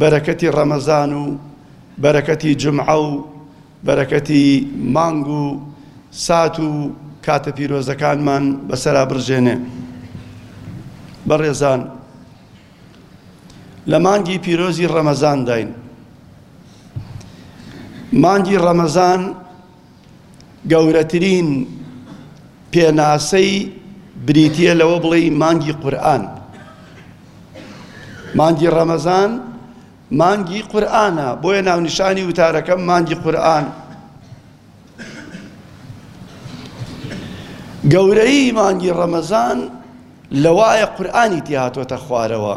بەرەکەتی ڕەمەزان و بەرەکەتی جومعە و بەرەکەتی مانگ و سات و کاتە پیرۆزەکانمان بەسەرا بڕژێنێ بەڕێزان لە مانگی پیرۆزی ڕەمەزانداین مانگی ڕەمەزان گەورەترین پێناسەی بریتییە لەوە بڵێی مانگی قورئان مانگی ڕەمەزان مانگی قورئانە بۆیە ناونیشانی وتارەکەم مانگی قورئان گەورەی مانگی ڕەمەزان لەوایە قورئانی تێهاتۆتە خوارەوە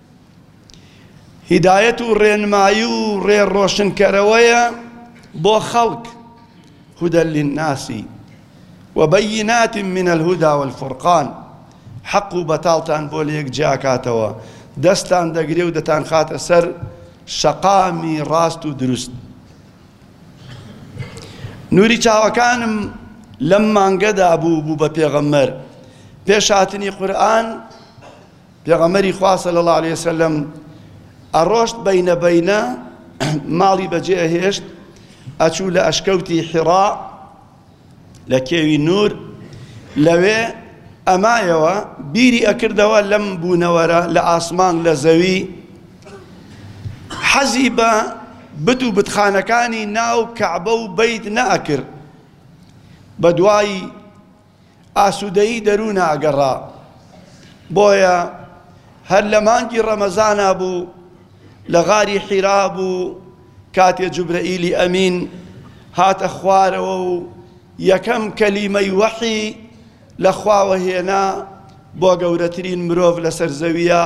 هیدایەت و ڕێنمایی و ڕێ ڕۆشنکەرەوەیە بۆ خەڵک هدى للناس وبينات من الهدى والفرقان حەق و بەتاڵتان بۆ لە یەک جیاکاتەوە دەستان دەگرێ و دەتان خاتە سەر شەقامی ڕاست و دروست نوری چاوەکانم لەم مانگەدا بوو بوو بە پێغەممەر پێش هاتنی قورآن پێغەمبەری خوا صلی اللە علیە وسلم ئەڕۆشت بەینە بەینە ماڵی بەجێ ئەهێشت ئەچوو لە ئەشکەوتی حیڕا لە کێوی نور لەوێ ئەمایەوە بیری ئەکردەوە لەم بوونەوەرە لە ئاسمان لە زەوی حەزی بە بت و بتخانەکانی ناو کەعبە و بیت نەئەکرد بە دوای ئاسوودەیی دەروونە ئەگەڕا. بۆیە هەر لە مانگی ڕەمەزانا بوو لە غاری حیرا بوو کاتێ جوبرەئیلی ئەمین هاتە خوارەوە و یەکەم کەلیمەی وەحی لە خواوە هێنا بۆ گەورەترین مرۆڤ لەسەر زەویە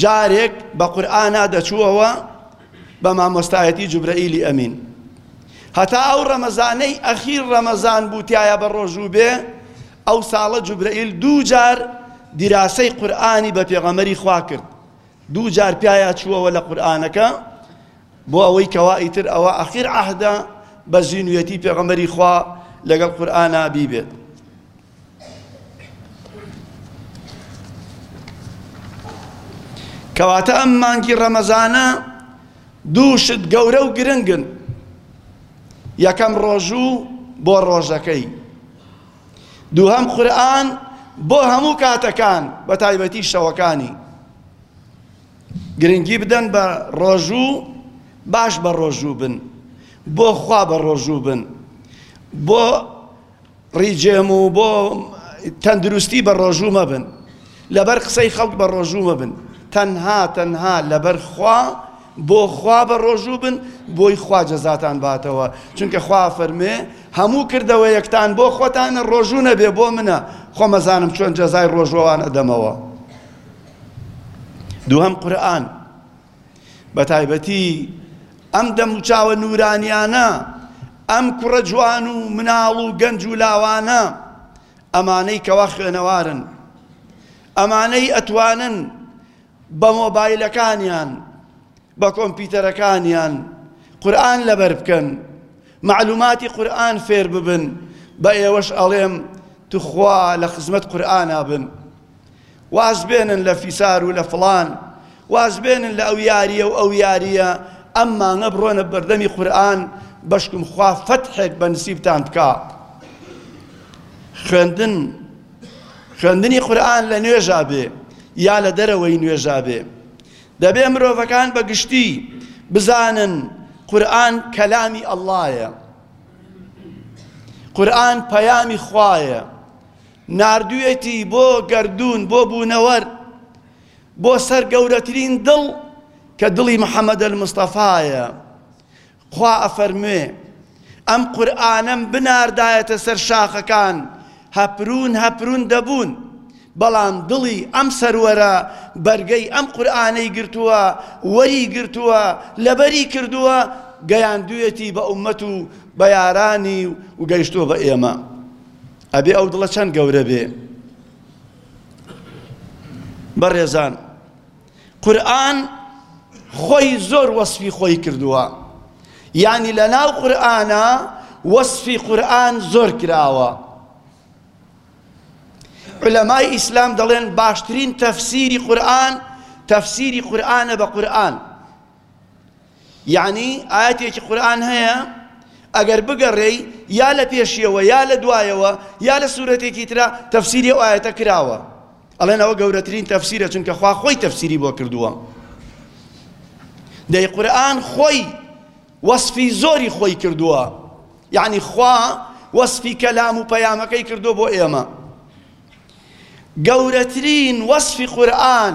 جارێک بە قورئانا دەچووەوە بە مامۆستایەتی جوبرەئیلی ئەمین هەتا ئەو ڕەمەزانەی ئەخیر ڕەمەزان بوو تایە بە ڕۆژوو بێ ئەو ساڵە جوبرەئیل دوو جار دیراسەی قورئانی بە پێغەمەری خوا کرد دوو جار پیایا چووەوە لە قورئانەکە بۆ ئەوەی کەوا ئیتر ئەوە ئەخیر عەهدە بە زینویەتی پێغەمەری خوا لەگەڵ قورئانا بیبێت کەواتە ئەم مانگی ڕەمەزانە دوو شت گەورە و گرنگن یەکەم ڕۆژوو بۆ ڕۆژەکەی دووهەم قورئان بۆ هەموو کاتەکان بە تایبەتی شەوەکانی گرنگی بدەن بە ڕۆژوو باش بە ڕۆژوو بن بۆ خوا بە ڕۆژوو بن بۆ ڕی جێم و بۆ تەندروستی بە ڕۆژوو مەبن لەبەر قسەی خەڵک بە ڕۆژوو مەبن تەنها تەنها لەبەر خوا بۆ خوا بە ڕۆژوو بن بۆی خوا جەزاتان باتەوە چونکە خوا فەرمێ هەموو کردەوە یەکتان بۆ خۆتانە ڕۆژوو نەبێ بۆ منە خۆمەزانم چۆن جەزای ڕۆژوەوان ئەدەمەوە دووهم قورآن بەتایبەتی ئەم دەموچاوە نورانیانە ئەم کوڕە جوان و مناڵ و گەنج و لاوانە ئەمانەی کەوا خوێنەوارن ئەمانەی ئەتوانن بە مۆبایلەکانیان بە کۆمپیوتەرەکانیان قورآن لەبەر بکەن معلوماتی قورآن فێر ببن بە ئێوەش ئەڵێم تخوا لە خزمەت قورآنا بن واز بێنن لە فیسار و لە فڵان واز بێنن لە ئەو یاریە و ئەو یاریە ئەم مانگە بڕۆنە بەردەمی قورئان بەشکم خوا فەتحێک بە نسیبتان بکا خوێندن خوێندنی قورئان لە نوێژا بێ یا لە دەرەوەی نوێژا بێ دەبێ مرۆڤەکان بە گشتی بزانن قورآن کەلامی ئەڵایە قورآن پەیامی خوایە ناردویەتی بۆ گەردوون بۆ بوونەوەر بۆ سەر گەورەترین دڵ کە دڵی محمد المصطفایە خوا ئەفەرموێ ئەم قورئانەم بناردایەتە سەر شاخەکان هەپرون هەپرون دەبوون بەڵام دڵی ئەم سەروەرە بەرگەی ئەم قورآانەی گرتووە وەری گرتووە لەبەری کردووە گەیاندویەتی بە عومەت و بە یارانی و گەیشتووە بە ئێمە ئەبێ ئەو دڵە چەند گەورە بێ بەڕێزان قورئان خۆی زۆر وەسفی خۆی کردووە یعنی لە ناو قورئانە وەسفی قورئان زۆر کراوە علەمای ئیسلام دەڵێن باشترین تەفسیری قورئان تەفسیری قورئانە بە قورئان یەعنی ئایەتێکی قورئان هەیە ئەگەر بگەڕێی یا لە پێشیەوە یا لە دوایەوە یا لە سوورەتێکی ترا تەفسیری ئەو ئایەتە کراوە ئەڵێن ئەوە گەورەترین تەفسیرە چونکە خوا خۆی تەفسیری بۆ کردووە دەی قورئان خۆی وەصفی زۆری خۆی کردووە یعنی خوا وەصفی کەلام و پەیامەکەی کردو بۆ ئێمە گەورەترین وەصفی قورئان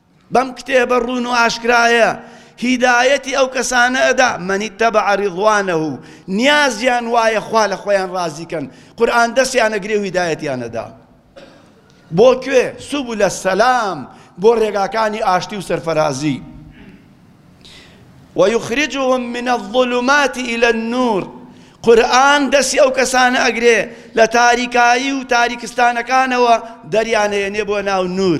بەم کتێبە ڕوون و ئاشکرایە هیدایەتی ئەو کەسانە ئەدا من اتبع رضوانه نیازیان وایە خوا لە خۆیان ڕازی کەن قورئان دەستیان ئەگرێ و هیدایەتیان ئەدا بۆ کوێ سبل السلام بۆ ڕێگاکانی ئاشتی و سەرفەرازی ويخرجهم من الظلمات إلى النور قورآن دەسی ئەو کەسانە ئەگرێ لە تاریکایی و تاریکستانەکانەوە دەریانەیەنێ بۆ ناو نور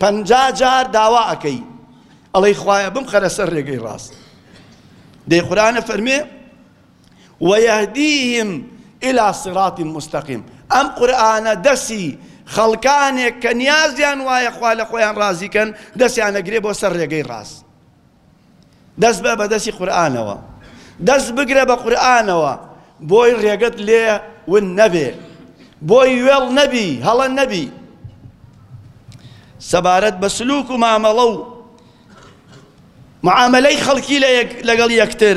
پەنجا جار داوا ئەکەی ئەڵێی خوایە بم خەرە سەر ڕێگەی ڕاست دەی قورانە فەرمێ وەیەهدیهم إلى صراط مستقیم ئەم قورآانە دەسی خەڵکانێک کە نیازیان وایە خوا لە خۆیان ڕازیکەن دەستیانەگرێ بۆ سەر ڕێگەی ڕاست دەست بە بەدەستی قورئانەوە دەست بگرە بە قورئانەوە بۆی ڕێگەت لێ ون نەبێ بۆی وێڵ نەبی هەڵە نەبی سەبارەت بە سلوک و مامەڵە و معاملەی خەڵکی لەگەڵ یەکتر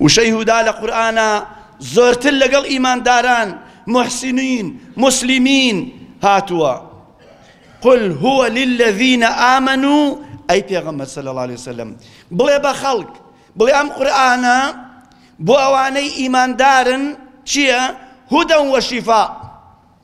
وشەی هودا لە قورئانا زۆرتر لەگەڵ ئیمانداران محسنین مسلمین هاتووە قل هو للذین آمنوا ئەی پێغەمبەر صلی الله علیه وسلم بڵێ بە خەڵک بڵێ ئەم قورئانە بۆ ئەوانەی ئیماندارن چییە هودە و شیفا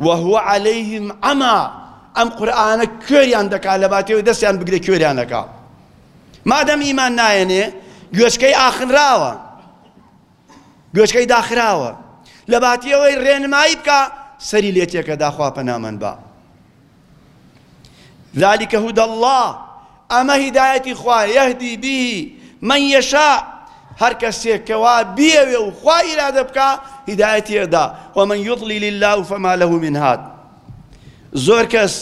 وهو علیهم عما ئەم قورآانە کوێریان دەکا لە باتێوی دەستیان بگرێ کوێریان دەکا مادەم ئیمان نایەنێ گوێچکەی ئاخنراوە گوێچکەی داخراوە لە باتیەوەی ڕێنمایی بکە سەری لێتێکە داخوا پەنامەند بە ذلک هدی اللە ئەمە هیدایەتی خوایە یهدی به من یشاء هەر کەسێک کە وا بیەوێ و خوا ئیرادە بکا هیدایەتی ئەدا ومن یضلل الله فما له من هاد زۆر کەس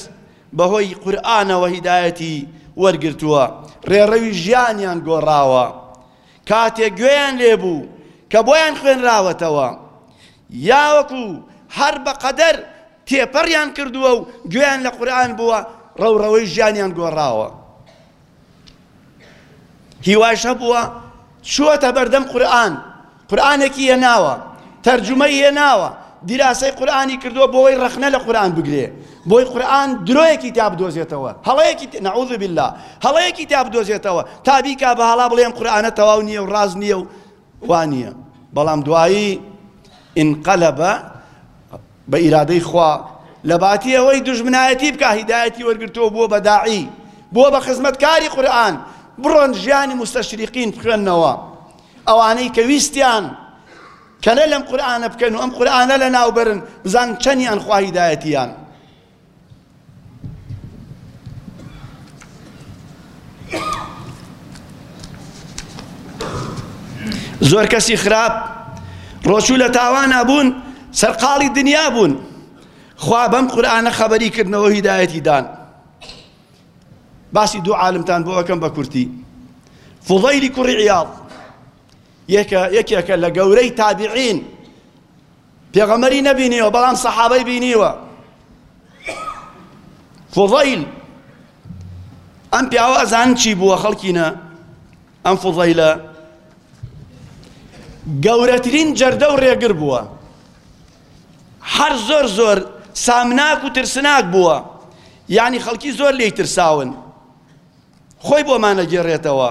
بەهۆی قورئانەوە هیدایەتی وەرگرتووە ڕێڕەوی ژیانیان گۆڕاوە کاتێک گوێیان لێبوو کە بۆیان خوێنراوەتەوە یاوەکو هەر بەقەدەر تێپەڕیان کردووە و گوێیان لە قورئان بووە ڕەوڕەوەی ژیانیان گۆڕاوە هیواش هەبووە چووەتە بەردەم قورئان قورآانێکی هێناوە تەرجمەی هێناوە دیراسەی قورئانی کردووە بۆوەی ڕەخنە لە قورئان بگرێ بۆی قورئان درۆیەکی تیا بدۆزێتەوە هەڵەیەکی تی نعوذ باللە هەڵەیەکی تیا بدۆزێتەوە تا بیکا بە هەڵا بڵێ ئەم قورئانە تەواو نییە و ڕاست نییە و وا نییە بەڵام دوایی انقلب بە ئیرادەی خوا لە باتی ئەوەی دوژمنایەتی بکا هیدایەتی وەرگرتووە بووە بە داعی بووە بە خزمەتکاری قورئان بڕۆن ژیانی مستەشریقین بخوێننەوە ئەوانەی کە ویستیان کەلێ لەم قورئانە بکەن و ئەم قورئانە لەناو بەرن بزان چەنیان خوا هیدایەتیان زۆر کەسی خراپ ڕۆچوو لە تاوانە بوون سەرقاڵی دنیا بوون خوا بەم قورآانە خەبەری کردنەوە هیدایەتی دان باسی دوو عالمتان بۆ ئەەکەم بە کورتی فضەیلی کوڕی عیاڵ یەکە یەکێکە لە گەورەی تابعین پێغەمەری نەبینیەوە بەڵام سەحابەی بینیوە فضیل ئەم پیاوە ئەزان چی بووە خەڵکینە ئەم فضیلە گەورەترین جەردە و ڕێگر بووە هەر زۆر زۆر سامناک و ترسناک بووە یعنی خەڵکی زۆر لی ترساون خۆی بۆمانە گێڕێتەوە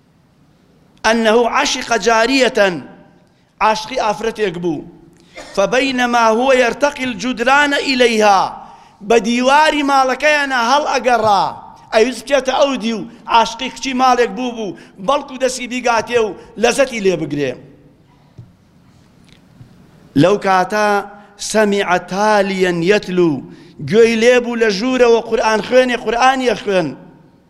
انه عشق جاریە عاشقی ئافرەتێک بوو فبینما هو یرتقی الجدران الیها بە دیواری ماڵەکەیانە هەڵ ئەگەڕا ئەویست بچێتە ئەو دیو عاشقی کچی ماڵێک بوو بوو بەڵکو دەسی بیگاتێ و لەزەتی لێ بگرێ لەو کاتە سەمیع تالیەن یەتلو گوێی لێبوو لە ژوورەوە قورآن خوێنێ قورآن یەخوێن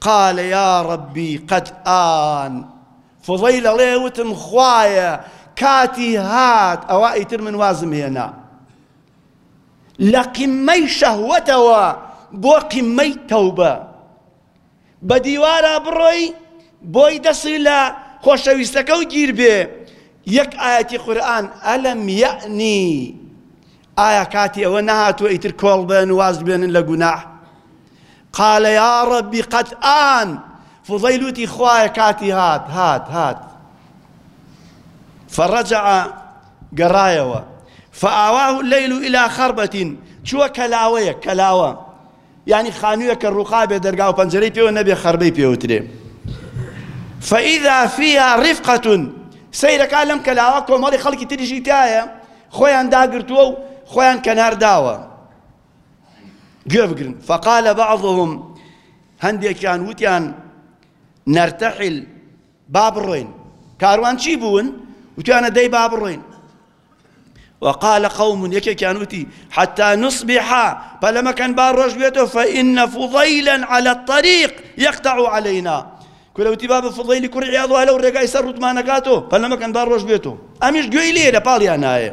قال یا ربی قد آن فضیل ئەڵێ وتم خوایە کاتی هات ئەوا ئیتر من وازم هێنا لە قیمەی شەهوەتەوە بۆ قیمەی تەوبە بە دیوارە بڕۆی بۆی دەسی لە خۆشەویستەکە و گیر بێ یەک ئاەتی قورآن ئەلم یعنی ئایا کاتی ئەوە نەهاتوە ئیتر کۆڵ بن واز بێنن لە گوناح قال یا ڕەبی قەد ئان فوضیل وتی خوایە کاتی هات هات هات فرجع گەڕایەوە فآواه الليل إلى خربة چووە کەلاوەیە کەلاوە یعنی خانوویە کە ڕووخا بێ دەرگا و پەنجەرەی پێوە نەبێ خربەی پێوترێ فإذا فيها رفقة سەیرەکە لەم کەلاوە کۆمەڵی خەڵکی تریشی تایە خۆیان داگرتووە و خۆیان کەنار داوە گوێ بگرن فقال بعضهم هەندێکیان وتیان نرتحل با بڕۆین کاروان چی بوون وتیانە دەی با بڕۆین وقال قوم یەکێکیان وتی حتى نصبح پەلەمەکەن با ڕۆژ بێتەوە فإن فضيلا على الطريق يقطع علينا کولەوتی با بە فضیلی کوڕی عیاض هەلە و ڕێگای سەر ڕوتمانەکاتۆ پەلەمەکەن با ڕۆژ بێتەوە ئەمیش گوێی لێ لە پاڵیان نایە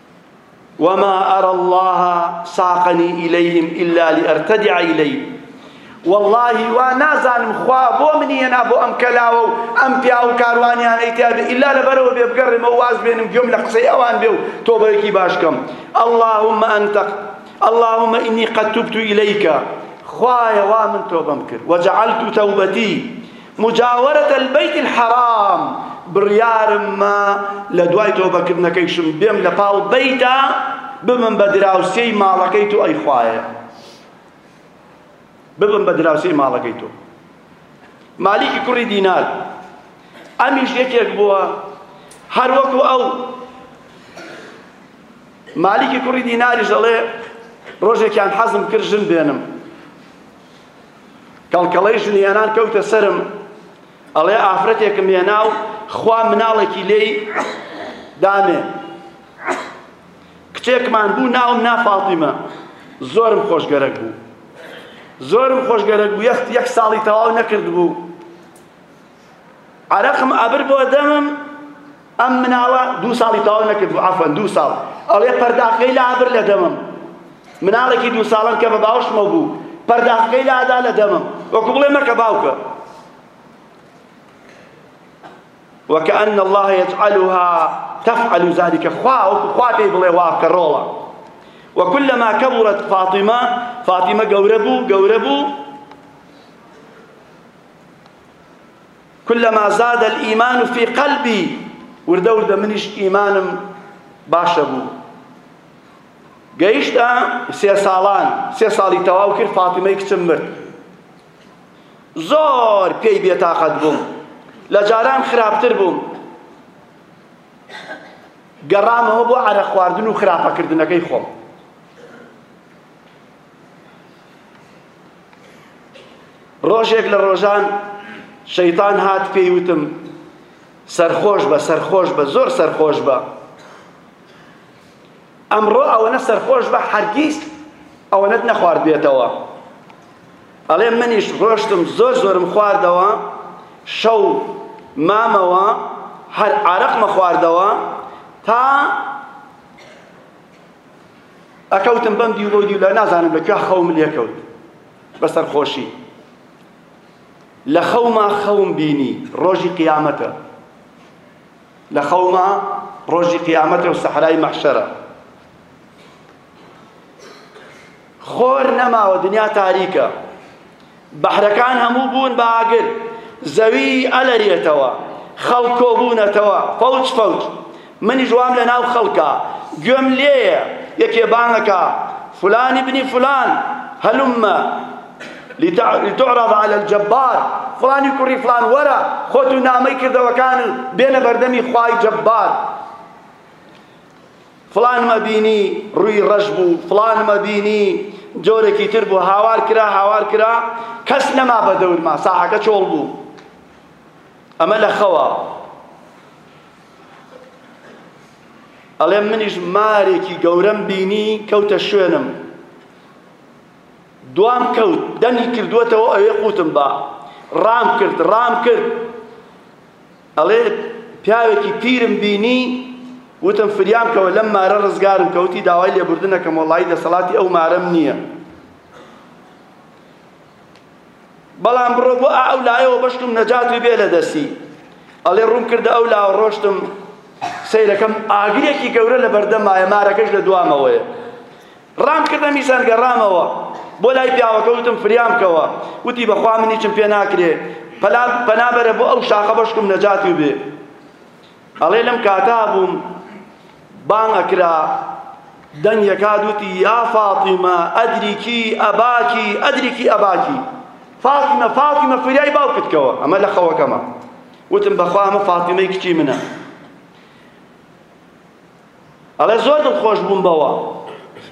وما اری اللە ساقنی الیهم الا لارتدع الیه واللهی وا نازانم خوا بۆ منی هێنا بۆ ئەم کەلاوە و ئەم پیاو و کاروانیانەی تیا بێ ئیلا لەبەرەوە بێ بگەڕێمەوە واز بێنم گوێم لە قسەی ئەوان بێ و تۆبەیەکی باش کەم اللهم انت اللهم انی قد تبت الیک خوایە وا من تۆبەم کرد وجعلت توبتی مجاورة البیت الحرام، بڕیارمە لە دوای تۆبە کردنەکەیشم بێم لە پاڵ بیتە ببم بە دراوسێی ماڵەکەی تۆ ئەی خوایە ببم بە دراوسێی ماڵەکەی تۆ مالیکی کوڕی دینار ئەمیش یەکێک بووە هەر وەکو ئەو مالیکی کوڕی دیناریش دەڵێ ڕۆژێکیان حەزم کرد ژن بێنم کەڵکەڵەی ژنهێنان کەوتە سەرم ئەڵێ ئافرەتێکم هێنا و خوا مناڵێکی لێی دامێ کچێکمان بوو ناوم نا فاتیمە زۆرم خۆشگەرەک بوو زۆرم خۆشگەرەک بوو یەخت یەک ساڵی تەواو نەکرد بوو عەرەقم ئەبرد بۆ دەمم ئەم مناڵە دوو ساڵی تەواو نەکردبوو عەفەن دوو ساڵ ئەڵێ پەرداخەکەی لابرد لە دەمم مناڵێکی دوو ساڵم کە بە باوشمە بوو پەرداخەکەی لادا لە دەمم وەکو بڵێ مەکە باوکە وكأن الله يجعلها تفعل ذلك خوا خوا بي بڵێ وا بکە ڕۆڵە وكلما كبرت فاطمة فاطمة گەورە بوو گەورە بوو کلما زاد الایمان فی قلبی وردە وردە منیش ئیمانم باشە بوو گەیشتە سێ ساڵان سێ ساڵی تەواو کرد فاتیمەی کچم مرد زۆر پێی بێتاقەت بووم لە جاران خراپتر بووم گەڕامەوە بۆ عەرە خواردن و خراپەکردنەکەی خۆم ڕۆژێک لە ڕۆژان شەیتان هات پێی وتم سەرخۆش بە سەرخۆش بە زۆر سەرخۆش بە ئەمڕۆ ئەوەنە سەرخۆش بە هەرگیز ئەوەنەت نەخوارد بێتەوە ئەڵێ منیش ڕۆشتم زۆر زۆرم خواردەوە شەو مامەوە هەر عرەقمە خواردەوە تا ئەکەوتم بەم دیو بەو دیو لە نازانم لە کوێ خەوم لێکەوت بە سەرخۆشی لە خەوما خەوم بینی ڕۆژی قیامەتە لە خەوما ڕۆژی قیامەتە و سەحرای مەحشەرە خۆر نەماوە دنیا تاریکە بەحرەکان هەموو بوون بە ئاگر، زەوی ئەلەرێتەوە، خەڵک کۆبوونەتەوە فەوج فەوج. منیش وام لە ناو خەڵکە، گوێم لێیە، یەکێ بانگ ئەکا، فلان ابن فلان هلم لتعرض علی الجبار، فڵانی کوڕی فڵان وەرە خۆت و نامەی کردەوەکانت بێنە بەردەمی خوای جەبار. فڵانمە بینی ڕووی ڕەش بوو، فڵانمە بینی جۆرێکی تر بوو، هاوار کرا، هاوار کرا، کەس نەما بە دەورما، ساحەکە چۆڵ بوو. ئەمە لە خەوە. ئەڵێم منیش مارێکی گەورەم بینی کەوتە شوێنم. دوام کەوت، دەمی کردووەتەوە ئەوێ قووتم با. ڕام کرد، ڕام کرد. ئەڵێت پیاوێکی پیرم بینی وتم فریام کەوە لەم مارە ڕزگارم کەوتی داوای لێبوردنەکەم وەڵایی دەسەڵاتی ئەو مارەم نییە بەڵام بڕۆ بۆ ئەو لایەوە بەشکم نەجاتی بێ لە دەستی ئەڵێ ڕوون کردە ئەو لاوە ڕۆشتم سەیرەکەم ئاگرێکی گەورە لە بەردەمایە مارەکەش لە دوامەوەیە ڕام کردە میزان گەڕامەوە بۆ لای پیاوەکە وتم فریام بکەوە وتی بەخوا من هیچم پێ ناکرێ پەلا پەنا بەرە بۆ ئەو شاخە بەشکم نەجات و بێ ئەڵێ لەم کاتا بووم بانگ ئەکرا دەنگێکا دوتی یا فاتیمە ئەدریکی ئەباکی ئەدریکی ئەباکی فاتیمە فاتیمە فریای باوکت کەوە ئەمە لە خەوەکەمە وتم بەخوا ئەمە فاتیمەی کچی منە ئەڵێ زۆر دڵخۆش بووم بەوە،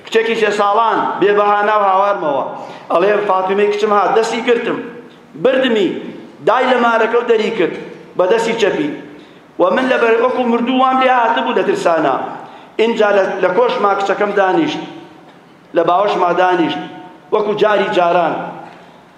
کچێکی سێ ساڵان بێ بەها ناو هاوارمەوە، ئەڵێ فاتیمەی کچم هات دەستی گرتم بردمی دای لە مارەکە و دەری کرد بە دەستی چەپی و من لە بەر وەکو مردوو وام لێ هاتبوو لە ترسانا ئینجا لە کۆشما کچەکەم دانیشت لە باوەشما دانیشت وەکو جاری جاران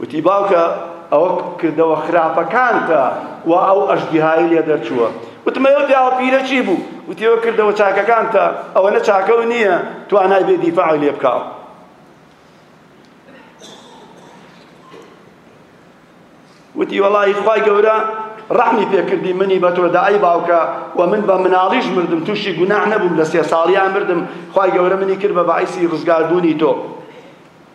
وتی، باوکە ئەوە کردەوە خراپەکانتە وا ئەو ئەژدیهایە لێ دەرچووە. وتم، ئەو پیاوە پیرە چی بوو؟ وتی، ئەوە کردەوە چاکەکانتە، ئەوەنە چاکە و نییە توانای بێ دیفاعی لێ بکاو. وتی، وەڵاهی خوای گەورە ڕەحمی پێکردی منی بە تۆ دای باوکە و من بە مناڵیش مردم تووشی گوناح نەبووم لە سێ ساڵیان مردم خوای گەورە منی کرد بە بەعیسی ڕزگاربوونی تۆ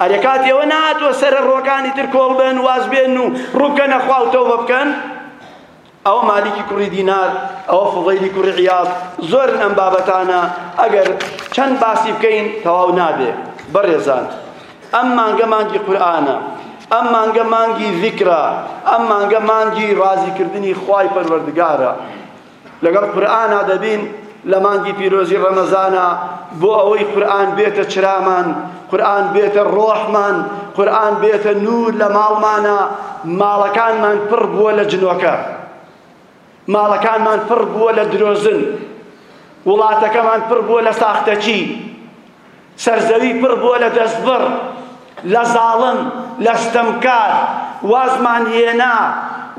ئەرێ کاتی ئەوە نەهاتووە سەرە ڕۆکانی تر کۆڵ بن واز بێن و ڕووبکەنە خوا و تەوبە بکەن ئەوە مالیکی کوڕی دینار ئەوە فوضەیلی کوڕی عیاض زۆرن ئەم بابەتانە ئەگەر چەند باسی بکەین تەواو نابێ بەڕێزان ئەم مانگە مانگی قورئانە ئەم مانگە مانگی ذیکرە ئەم مانگە مانگی ڕازیکردنی خوای پەروەردگارە لەگەڵ قورئانا دەبین لە مانگی پیرۆزی ڕەمەزانا بۆ ئەوەی قورئان بێتە چرامان قورئان بێتە ڕۆحمان قورئان بێتە نور لە ماڵمانە ماڵەکانمان پڕ بووە لە جنۆکە ماڵەکانمان پڕ بووە لە درۆزن وڵاتەکەمان پڕ بووە لە ساختەچی سەرزەوی پڕ بووە لە دەستبڕ، لە زاڵم، لە ستەمکار. وازمان هێنا،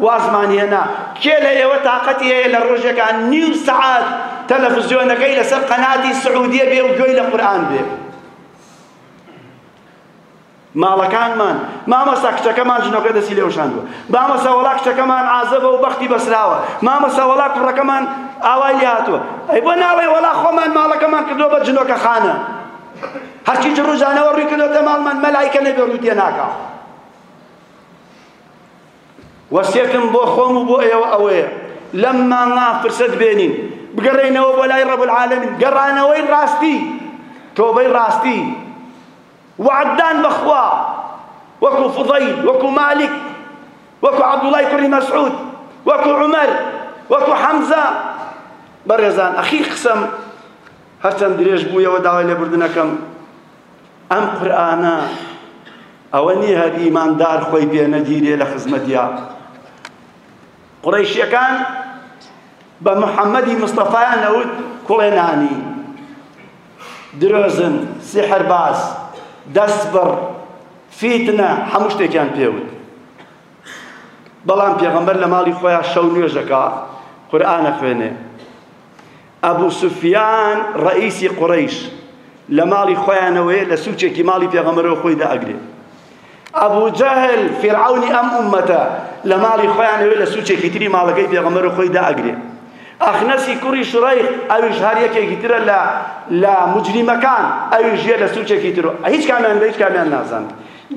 وازمان هێنا. کێ لە ئێوە تاقەتی هەیە لە ڕۆژێکا نیو سەعات تەلەفزیۆنەکەی لەسەر قەناتی سعودیە بێ و گوێی لە قورئان بێ؟ ماڵەکانمان مامۆستا کچەکەمان ژنەکە دەسی لێ وشاندووە مامۆستا وەڵا کچەکەمان عازەبە و بەختی بەسراوە مامۆستا وەڵا کوڕەکەمان ئاوای لێ هاتووە ئەی بۆ ناڵێ وەڵا خۆمان ماڵەکەمان کردووە بە جنۆکە خانە هەرچی جڕوژانەوە ڕووی کردوەتە ماڵمان مەلایکە نەبێ ڕووی تێ ناکاو وەسیەتم بۆ خۆم و بۆ ئێوە ئەوەیە لەم مانگا فرسەت بێنین بگەڕێینەوە بۆ لای ڕەب العالمین گەڕانەوەی ڕاستی تۆبەی ڕاستی وعددان بەخوا وەکو فضەیل وەکو مالک وەکو عەبدوڵای کوڕی مەسعود وەکو عمر وەکو حەمزە بەڕێزان ئەخیر قسەم هەرچەند درێژ بوویەوە داوای لێبوردنەکەم ئەم قورئانە ئەوە نییە هەر ئیماندار خۆی پێ نەگیرێ لە خزمەتیا قڕیشیەکان بە محەممەدی مستەفایان نەوت کوڵێنانی درۆزن سیحرباز دەستبڕ فیتنە هەموو شتێکیان پێوت بەڵام پێغەمبەر لە ماڵی خۆیان شەو نوێژەکە قورآانە خوێنێ ئەبو سوفیان ڕەئیسی قوڕەیش لە ماڵی خۆیانەوەیە لە سوچێکی ماڵی پێغەمبەرەوە خۆی دائەگرێ ئەبو جەهل فیرعەونی ئەم ئومەتە لە ماڵی خۆیانەوەی لە سوچێکی تری ماڵەکەی پێغەمبەرەوە خۆی دائەگرێ ئەخنەسی کوڕی شڕەیخ ئەویش هەر یەکێکی ترە لە لە مجریمەکان ئەویش یە لە سوچێکی تر هیچ کامیان بە هیچ کامیان نازان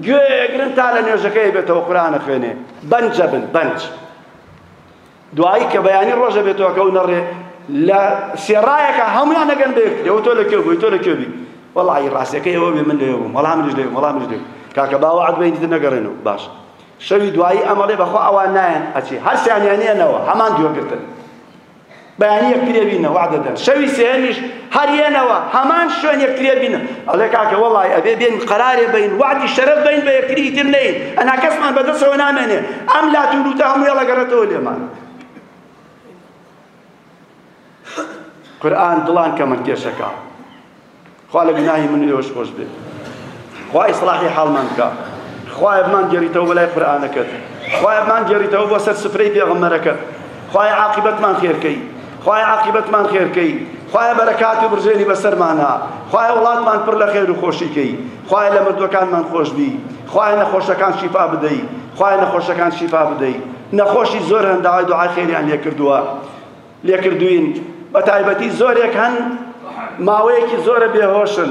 گوێ گرن تا لە نوێژەکەی بێتەوە قورانە خوێنێ بەنجە بن بەنج دوایی کە بەیانی ڕۆژ دەبێتەوە کە ئەونەڕێ لە سێڕایەکە هەمویان دەگەن بە یەکتری ئەوە تۆ لە کوێ بووی تۆ لە کوێ بی وەڵی ڕاستەکەی ئەوە بێ من لەوێ بووم وەڵا منیش لەوێ وەڵا منیش لەوێ کاکە با وەعد بەین دیتر نەگەڕێنەوە باش شەوی دوایی ئەمەڵێ بەخوا ئەوان نایەن ئەچی هەر سیانیانیانەوە هەمان گوێگرتن بەیانی یەکتری بینە وەعد دەدەن شەوی سێهەمیش هەر یەنەوە هەمان شوێن یەکتریە بینن ئەڵێ کاکە وەڵای ئەبێ بێن قەرارێ بین وعدی شەرەف بین بە یەکتری ئیتر نەین ئەنا کەسمان بەدەسەوە نامێنێ ئەم لات و لوتە هەموو یەڵەگەڕێتەوە لێمان قورئان دڵان کەمن کێشەکە خوا لە گوناهی من لێوەش خۆش بێت خوا ئیسلاحی حاڵمان بکە خوایە بمان گێڕیتەوە بەلای قورئانەکەت خوایە بمان گێڕیتەوە بۆ سەر سفرەی پێغەمبەرەکەت خوایە عاقبەتمان خێرکەی خوایە عاقیبەتمان خێر کەی خوایە بەرەکاتی بڕژێنی بەسەرمانا خوایە وڵاتمان پڕ لە خێر و خۆشی کەی خوایە لە مردوەکانمان خۆشبی خوایە نەخۆشەکان شیفا بدەی خوایە نەخۆشەکان شیفا بدەی نەخۆشی زۆر هەن داوای دوعای خێریان لێکردووە لێکردوین بە تایبەتی زۆرێک هەن ماوەیەکی زۆرە بێهۆشن